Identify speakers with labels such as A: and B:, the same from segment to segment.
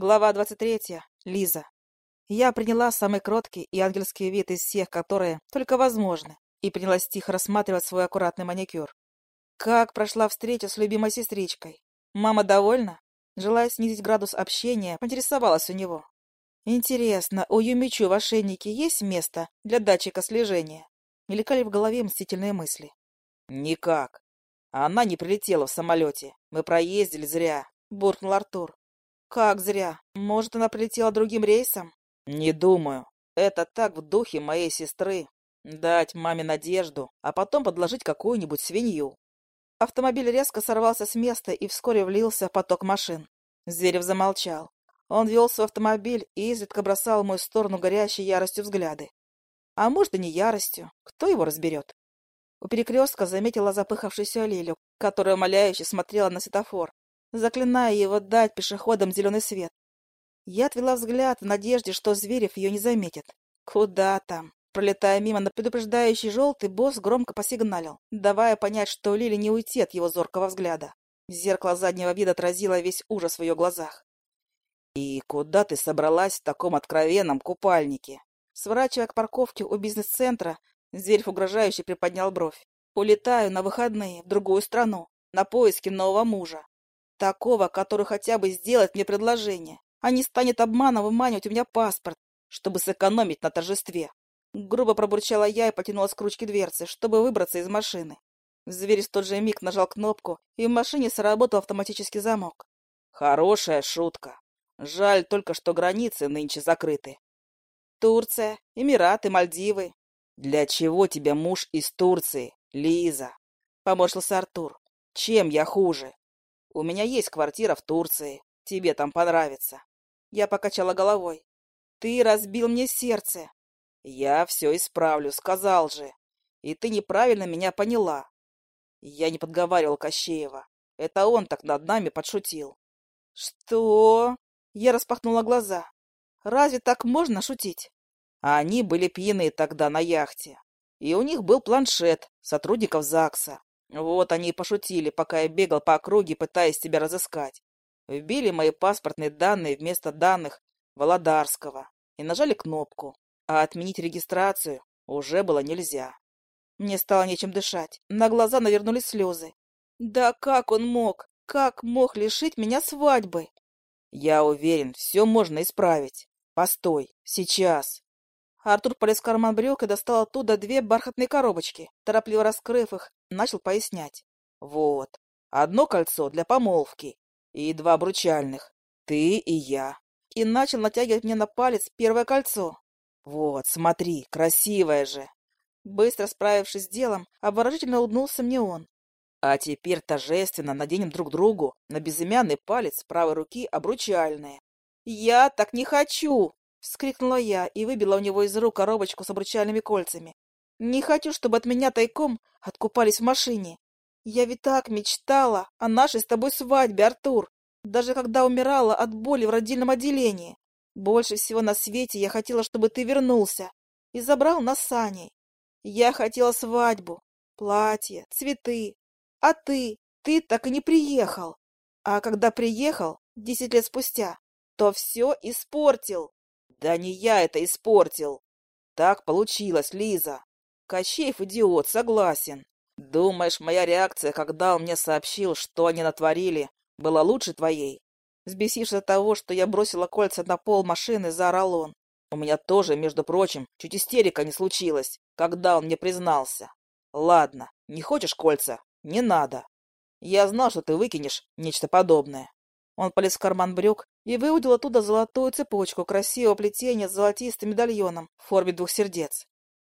A: Глава 23. Лиза. Я приняла самый кроткий и ангельский вид из всех, которые только возможны, и принялась тихо рассматривать свой аккуратный маникюр. Как прошла встреча с любимой сестричкой? Мама довольна? Желая снизить градус общения, поинтересовалась у него. Интересно, у Юмичу в ошейнике есть место для датчика слежения? Мелькали в голове мстительные мысли.
B: Никак. Она не прилетела в самолете. Мы проездили зря, буркнул Артур.
A: Как зря. Может, она прилетела другим рейсом?
B: Не думаю. Это так в духе моей сестры. Дать маме надежду, а потом подложить какую-нибудь свинью.
A: Автомобиль резко сорвался с места и вскоре влился в поток машин. Зверев замолчал. Он вел свой автомобиль и изредка бросал в мою сторону горящей яростью взгляды. А может, и не яростью. Кто его разберет? У перекрестка заметила запыхавшуюся Лилю, которая умоляюще смотрела на светофор, заклиная его дать пешеходам зеленый свет. Я отвела взгляд в надежде, что Зверев ее не заметит. Куда там? Пролетая мимо на предупреждающий желтый, босс громко посигналил, давая понять, что Лили не уйти от его зоркого взгляда. Зеркало заднего вида отразило весь ужас в ее глазах.
B: «И куда ты собралась в таком откровенном купальнике?»
A: Сворачивая к парковке у бизнес-центра, Зверев угрожающе приподнял бровь. «Улетаю на выходные в другую страну, на поиски нового мужа. Такого, который хотя бы сделает мне предложение, а не станет обманом выманивать у меня паспорт, чтобы сэкономить на торжестве. Грубо пробурчала я и потянулась к ручке дверцы, чтобы выбраться из машины. Зверь в тот же миг нажал кнопку, и в машине сработал автоматический замок.
B: Хорошая шутка. Жаль только, что границы нынче закрыты.
A: Турция, Эмираты, Мальдивы.
B: Для чего тебе муж из Турции, Лиза? Поморщился Артур. Чем я хуже? У меня есть квартира в Турции. Тебе там понравится.
A: Я покачала головой. Ты разбил мне сердце.
B: Я все исправлю, сказал же. И ты неправильно меня поняла. Я не подговаривал Кощеева. Это он так над нами подшутил.
A: Что? Я распахнула глаза. Разве так можно шутить?
B: А они были пьяны тогда на яхте. И у них был планшет сотрудников ЗАГСа. Вот они и пошутили, пока я бегал по округе, пытаясь тебя разыскать. Вбили мои паспортные данные вместо данных Володарского и нажали кнопку, а отменить регистрацию уже было нельзя.
A: Мне стало нечем дышать, на глаза навернулись слезы. Да как он мог? Как мог лишить меня свадьбы?
B: Я уверен, все можно исправить. Постой, сейчас.
A: Артур полез в карман брюк и достал оттуда две бархатные коробочки. Торопливо раскрыв их, начал пояснять.
B: Вот, одно кольцо для помолвки и два обручальных. Ты и я.
A: И начал натягивать мне на палец первое кольцо.
B: Вот, смотри, красивое же.
A: Быстро справившись с делом, обворожительно улыбнулся мне он.
B: А теперь торжественно наденем друг другу на безымянный палец правой руки обручальные.
A: «Я так не хочу!» — вскрикнула я и выбила у него из рук коробочку с обручальными кольцами. «Не хочу, чтобы от меня тайком откупались в машине. Я ведь так мечтала о нашей с тобой свадьбе, Артур, даже когда умирала от боли в родильном отделении. Больше всего на свете я хотела, чтобы ты вернулся и забрал нас с Аней. Я хотела свадьбу, платье, цветы. А ты, ты так и не приехал. А когда приехал, десять лет спустя, то все испортил.
B: Да не я это испортил. Так получилось, Лиза. Кощеев идиот, согласен. Думаешь, моя реакция, когда он мне сообщил, что они натворили, была лучше твоей?
A: Сбесившись от того, что я бросила кольца на пол машины, заорал он.
B: У меня тоже, между прочим, чуть истерика не случилась, когда он мне признался. Ладно, не хочешь кольца? Не надо. Я знал, что ты выкинешь нечто подобное.
A: Он полез в карман брюк и выудил оттуда золотую цепочку красивого плетения с золотистым медальоном в форме двух сердец.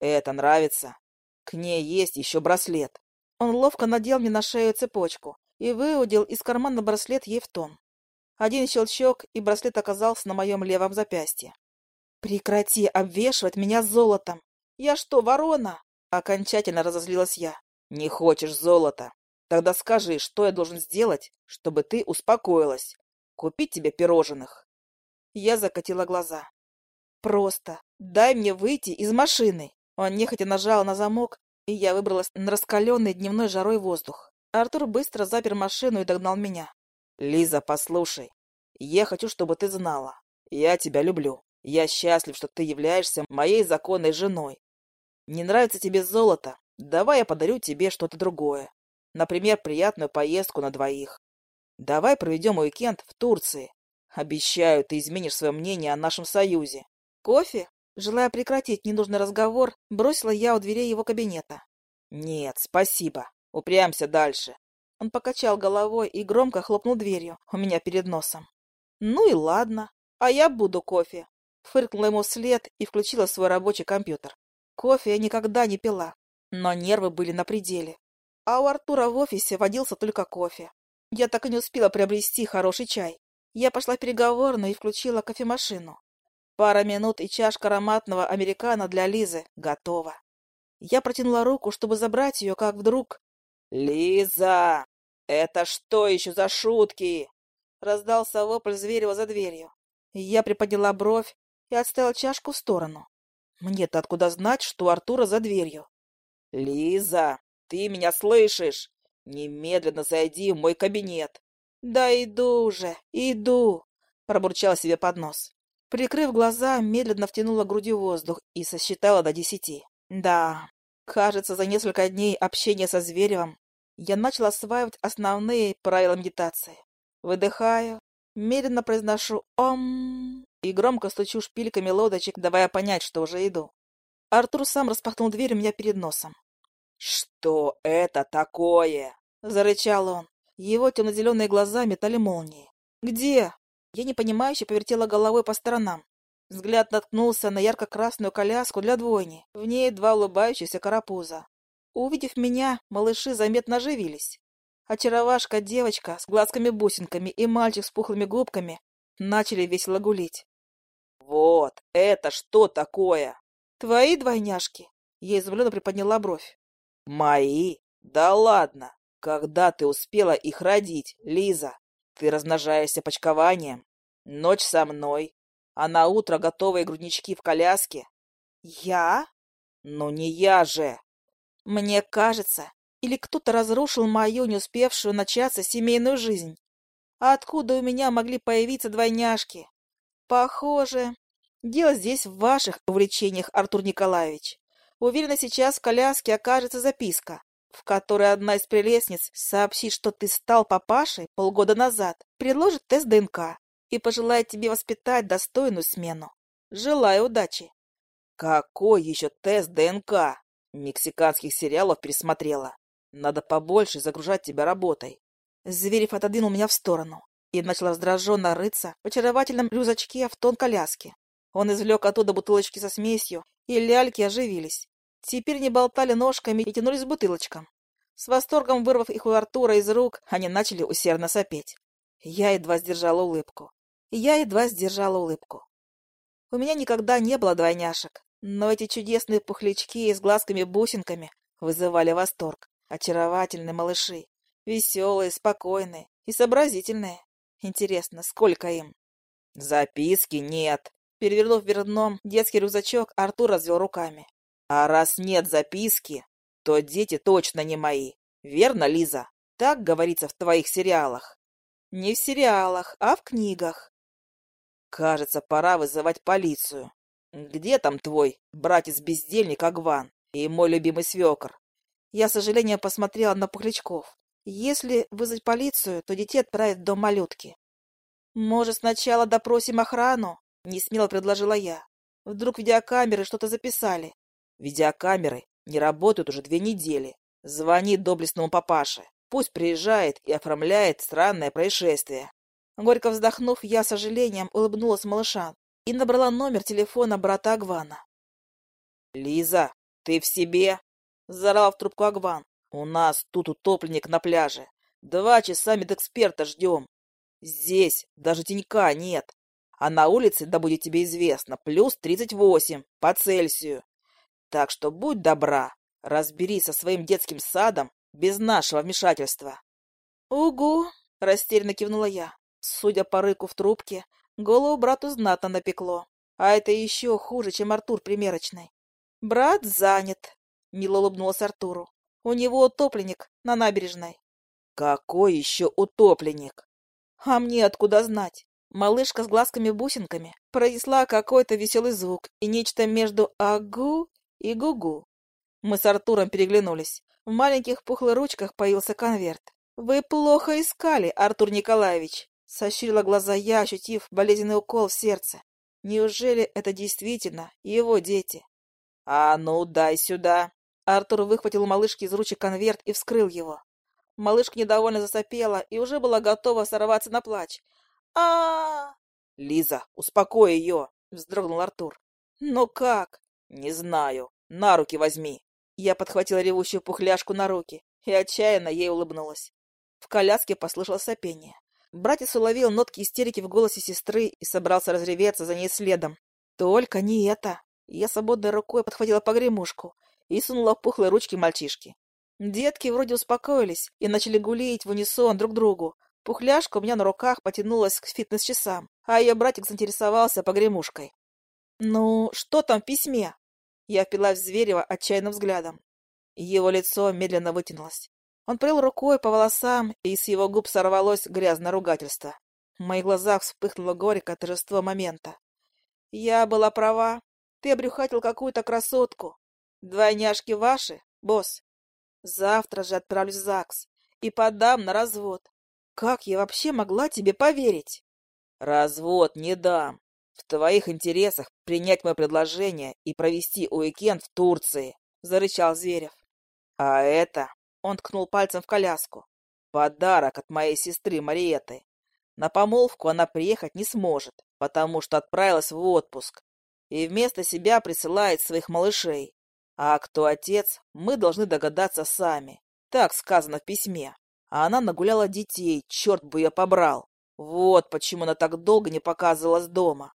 B: Это нравится. К ней есть еще браслет.
A: Он ловко надел мне на шею цепочку и выудил из кармана браслет ей в тон. Один щелчок, и браслет оказался на моем левом запястье. «Прекрати обвешивать меня золотом! Я что, ворона?» Окончательно разозлилась я.
B: «Не хочешь золота? Тогда скажи, что я должен сделать, чтобы ты успокоилась? Купить тебе пирожных?»
A: Я закатила глаза. «Просто дай мне выйти из машины!» Он нехотя нажал на замок, и я выбралась на раскаленный дневной жарой воздух. Артур быстро запер машину и догнал меня.
B: Лиза, послушай, Я хочу, чтобы ты знала. Я тебя люблю. Я счастлив, что ты являешься моей законной женой. Не нравится тебе золото? Давай я подарю тебе что-то другое. Например, приятную поездку на двоих. Давай проведем уикенд в Турции. Обещаю, ты изменишь свое мнение о нашем союзе.
A: Кофе? Желая прекратить ненужный разговор, бросила я у дверей его кабинета.
B: Нет, спасибо. Упрямься дальше.
A: Он покачал головой и громко хлопнул дверью у меня перед носом. Ну и ладно, а я буду кофе. Фыркнула ему вслед и включила свой рабочий компьютер. Кофе я никогда не пила, но нервы были на пределе. А у Артура в офисе водился только кофе. Я так и не успела приобрести хороший чай. Я пошла в переговорную и включила кофемашину. Пара минут и чашка ароматного американо для Лизы готова. Я протянула руку, чтобы забрать ее, как вдруг...
B: «Лиза! Это что еще за шутки?»
A: Раздался вопль Зверева за дверью. Я приподняла бровь и отставила чашку в сторону. Мне-то откуда знать, что Артура за дверью?
B: «Лиза, ты меня слышишь? Немедленно зайди в мой кабинет!»
A: «Да иду уже, иду!» — пробурчала себе под нос. Прикрыв глаза, медленно втянула грудью воздух и сосчитала до десяти. Да, кажется, за несколько дней общения со Зверевым я начала осваивать основные правила медитации. Выдыхаю, медленно произношу «Ом» и громко стучу шпильками лодочек, давая понять, что уже иду. Артур сам распахнул дверь у меня перед носом.
B: «Что это такое?»
A: — зарычал он. Его темно-зеленые глаза метали молнии. «Где?» Я непонимающе повертела головой по сторонам. Взгляд наткнулся на ярко-красную коляску для двойни. В ней два улыбающихся карапуза. Увидев меня, малыши заметно оживились. Очаровашка девочка с глазками-бусинками и мальчик с пухлыми губками начали весело гулить.
B: «Вот, это что такое?»
A: «Твои двойняшки?» Я изумленно приподняла бровь.
B: «Мои? Да ладно! Когда ты успела их родить, Лиза? Ты размножаешься почкованием? Ночь со мной, а на утро готовые груднички в коляске?»
A: «Я?»
B: «Ну не я же!»
A: «Мне кажется, или кто-то разрушил мою не успевшую начаться семейную жизнь. А откуда у меня могли появиться двойняшки? Похоже, дело здесь в ваших увлечениях, Артур Николаевич. Уверена, сейчас в коляске окажется записка, в которой одна из прелестниц сообщит, что ты стал папашей полгода назад, предложит тест ДНК и пожелает тебе воспитать достойную смену. Желаю удачи.
B: Какой еще тест ДНК? Мексиканских сериалов пересмотрела. Надо побольше загружать тебя работой.
A: Зверев отодвинул меня в сторону и начал раздраженно рыться в очаровательном рюкзачке в тон коляски. Он извлек оттуда бутылочки со смесью, и ляльки оживились. Теперь не болтали ножками и тянулись к бутылочкам. С восторгом вырвав их у Артура из рук, они начали усердно сопеть. Я едва сдержала улыбку. Я едва сдержала улыбку. У меня никогда не было двойняшек, но эти чудесные пухлячки с глазками-бусинками вызывали восторг. Очаровательные малыши, веселые, спокойные и сообразительные. Интересно, сколько им?
B: Записки нет.
A: Перевернув вверх дном детский рюкзачок, Артур развел руками.
B: А раз нет записки, то дети точно не мои. Верно, Лиза? Так говорится в твоих сериалах.
A: Не в сериалах, а в книгах.
B: Кажется, пора вызывать полицию. Где там твой братец-бездельник Агван и мой любимый свекор?
A: Я, с сожалением, посмотрела на Пухлячков. Если вызвать полицию, то детей отправят в малютки. «Может, сначала допросим охрану?» — несмело предложила я. «Вдруг видеокамеры что-то записали?»
B: «Видеокамеры не работают уже две недели. Звони доблестному папаше. Пусть приезжает и оформляет странное происшествие».
A: Горько вздохнув, я, с сожалением, улыбнулась малышам и набрала номер телефона брата Агвана.
B: «Лиза, ты в себе?» Заорал в трубку Агван. «У нас тут утопленник на пляже. Два часа медэксперта ждем. Здесь даже тенька нет. А на улице, да будет тебе известно, плюс тридцать восемь по Цельсию. Так что будь добра, разберись со своим детским садом без нашего вмешательства».
A: «Угу!» — растерянно кивнула я. Судя по рыку в трубке, голову брату знатно напекло. А это еще хуже, чем Артур примерочный. Брат занят, Мило улыбнулась Артуру. У него утопленник на набережной.
B: Какой еще утопленник?
A: А мне откуда знать? Малышка с глазками-бусинками произнесла какой-то веселый звук и нечто между «агу» и «гугу». Мы с Артуром переглянулись. В маленьких пухлых ручках появился конверт. «Вы плохо искали, Артур Николаевич!» Сощурила глаза я, ощутив болезненный укол в сердце. Неужели это действительно его дети?
B: «А ну, дай сюда!»
A: Артур выхватил у малышки из ручек конверт и вскрыл его. Малышка недовольно засопела и уже была готова сорваться на плач. а
B: «Лиза, успокой ее!» — вздрогнул Артур.
A: «Но как?»
B: «Не знаю. На руки возьми».
A: Я подхватила ревущую пухляшку на руки и отчаянно ей улыбнулась. В коляске послышалось сопение. Братец уловил нотки истерики в голосе сестры и собрался разреветься за ней следом. Только не это. Я свободной рукой подхватила погремушку и сунула в пухлые ручки мальчишки. Детки вроде успокоились и начали гулить в унисон друг другу. Пухляшка у меня на руках потянулась к фитнес-часам, а ее братик заинтересовался погремушкой. «Ну, что там в письме?» Я впилась в Зверева отчаянным взглядом. Его лицо медленно вытянулось. Он прыл рукой по волосам, и с его губ сорвалось грязное ругательство. В моих глазах вспыхнуло горькое торжество момента. Я была права. Ты обрюхатил какую-то красотку. Двойняшки ваши, босс. Завтра же отправлюсь в ЗАГС и подам на развод. Как я вообще могла тебе поверить?
B: Развод не дам. В твоих интересах принять мое предложение и провести уикенд в Турции, зарычал Зверев. А это, он ткнул пальцем в коляску, подарок от моей сестры Мариеты. На помолвку она приехать не сможет, потому что отправилась в отпуск и вместо себя присылает своих малышей. А кто отец, мы должны догадаться сами. Так сказано в письме. А она нагуляла детей, черт бы ее побрал. Вот почему она так долго не показывалась дома.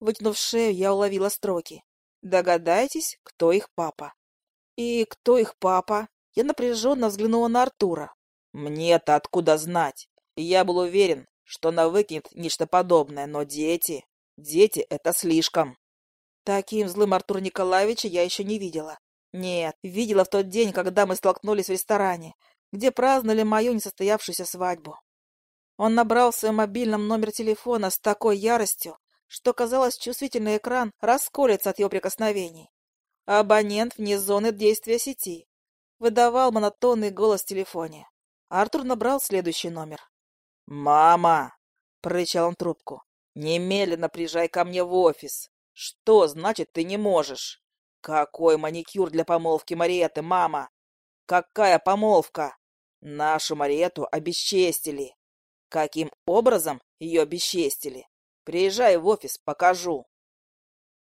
A: Вытянув шею, я уловила строки. Догадайтесь, кто их папа. И кто их папа? Я напряженно взглянула на Артура.
B: Мне-то откуда знать? Я был уверен, что она выкинет нечто подобное, но дети... Дети — это слишком.
A: Таким злым Артура Николаевича я еще не видела. Нет, видела в тот день, когда мы столкнулись в ресторане, где праздновали мою несостоявшуюся свадьбу. Он набрал в своем мобильном номер телефона с такой яростью, что, казалось, чувствительный экран расколется от его прикосновений. Абонент вне зоны действия сети. Выдавал монотонный голос в телефоне. Артур набрал следующий номер.
B: «Мама!» — прорычал он трубку. «Немедленно приезжай ко мне в офис. Что значит ты не можешь? Какой маникюр для помолвки Мариеты, мама? Какая помолвка? Нашу Мариету обесчестили. Каким образом ее обесчестили? Приезжай в офис, покажу.